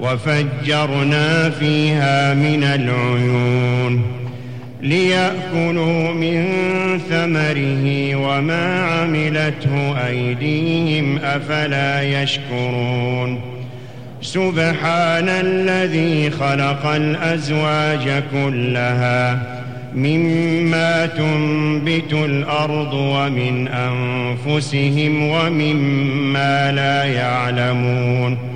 وفجرنا فيها من العيون ليأكلوا من ثمره وما عملته أيديهم أفلا يشكرون سبحان الذي خلق الأزواج كلها مما تنبت الأرض ومن أنفسهم ومما لا يعلمون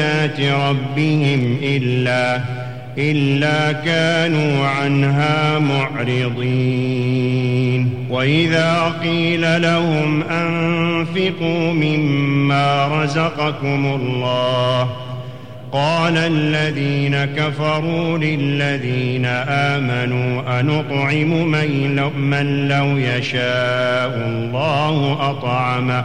آيات ربهم إلا إلا كانوا عنها معرضين. وإذا قيل لهم أنفقوا مما رزقكم الله قال الذين كفروا للذين آمنوا أنطعم من لو يشاء الله أطعمه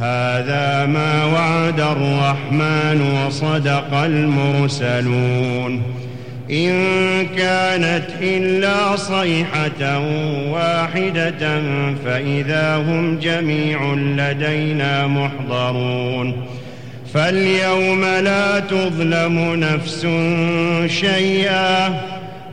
هذا ما وعد الرحمن وصدق المرسلون. إن كانت إلا صيحة واحدة فإذا هم جميع لدينا محضرون. فاليوم لا تظلم نفس شيئا.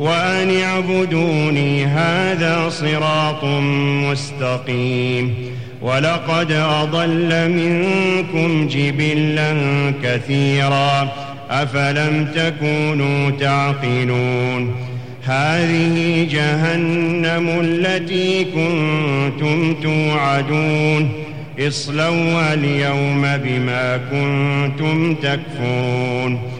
وأن اعبدوني هذا صراط مستقيم. ولقد أضل منكم جبلا كثيرا. أفلم تكونوا تعقلون؟ هذه جهنم التي كنتم توعدون. اصلوا اليوم بما كنتم تكفرون.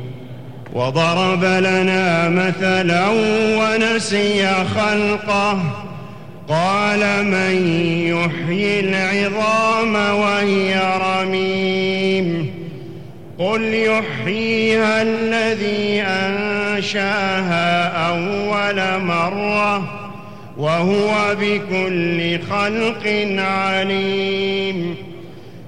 وضرب لنا مثلا ونسي خلقه. قال من يحيي العظام وهي رميم. قل يحييها الذي أنشاها أول مرة وهو بكل خلق عليم.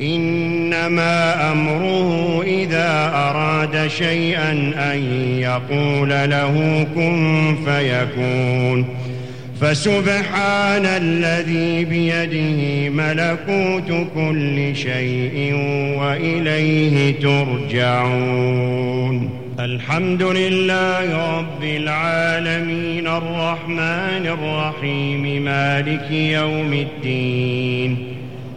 إنما أمره إذا أراد شيئا أن يقول له كن فيكون. فسبحان الذي بيده ملكوت كل شيء وإليه ترجعون. الحمد لله رب العالمين الرحمن الرحيم مالك يوم الدين.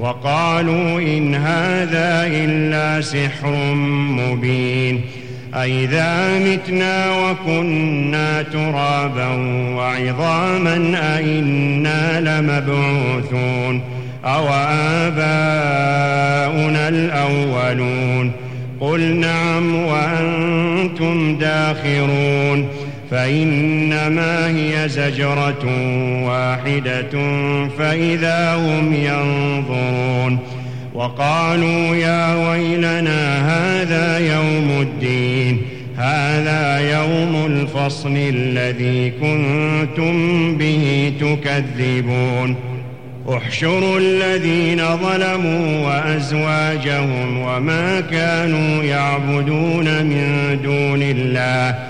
وقالوا إن هذا إلا سحر مبين. أئذا متنا وكنا ترابا وعظاما أئنا لمبعوثون. أو آباؤنا الأولون. قل نعم وأنتم داخرون. فإنما هي زجرة واحدة فإذا هم ينظرون وقالوا يا ويلنا هذا يوم الدين هذا يوم الفصل الذي كنتم به تكذبون. احشروا الذين ظلموا وأزواجهم وما كانوا يعبدون من دون الله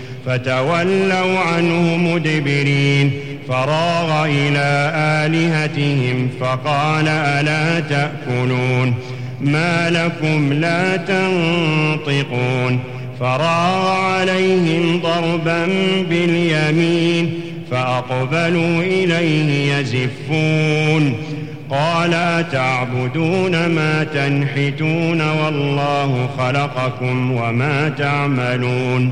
فتولوا عنه مدبرين. فراغ إلى آلهتهم فقال ألا تأكلون؟ ما لكم لا تنطقون. فراغ عليهم ضربا باليمين فأقبلوا إليه يزفون. قال أتعبدون ما تنحتون والله خلقكم وما تعملون؟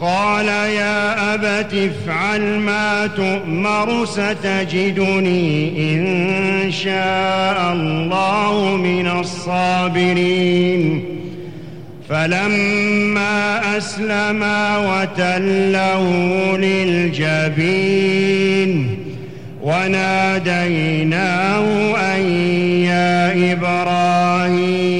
قال يا أبت افعل ما تؤمر ستجدني إن شاء الله من الصابرين. فلما أسلما وتله للجبين وناديناه أن يا إبراهيم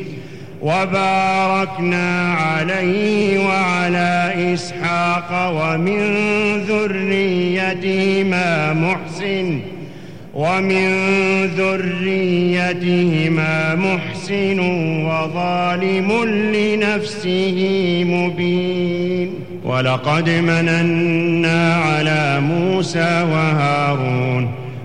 وباركنا عليه وعلى إسحاق ومن ذريتهما محسن ومن ذريتهما محسن وظالم لنفسه مبين. ولقد مننا على موسى وهارون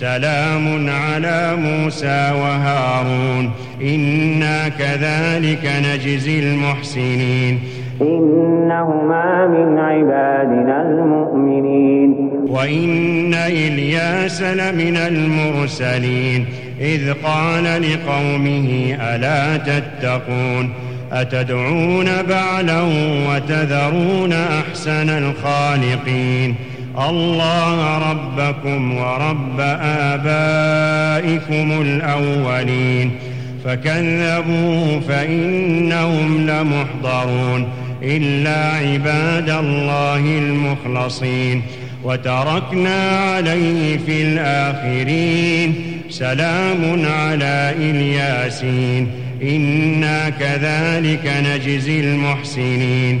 سلام على موسى وهارون. إنا كذلك نجزي المحسنين. إنهما من عبادنا المؤمنين. وإن إلياس لمن المرسلين. إذ قال لقومه ألا تتقون؟ أتدعون بعلا وتذرون أحسن الخالقين؟ الله ربكم ورب آبائكم الأولين. فكذبوه فإنهم لمحضرون. إلا عباد الله المخلصين. وتركنا عليه في الآخرين. سلام على إلياسين. إنا كذلك نجزي المحسنين.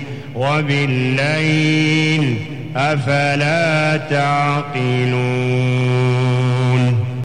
وبالليل أفلا تعقلون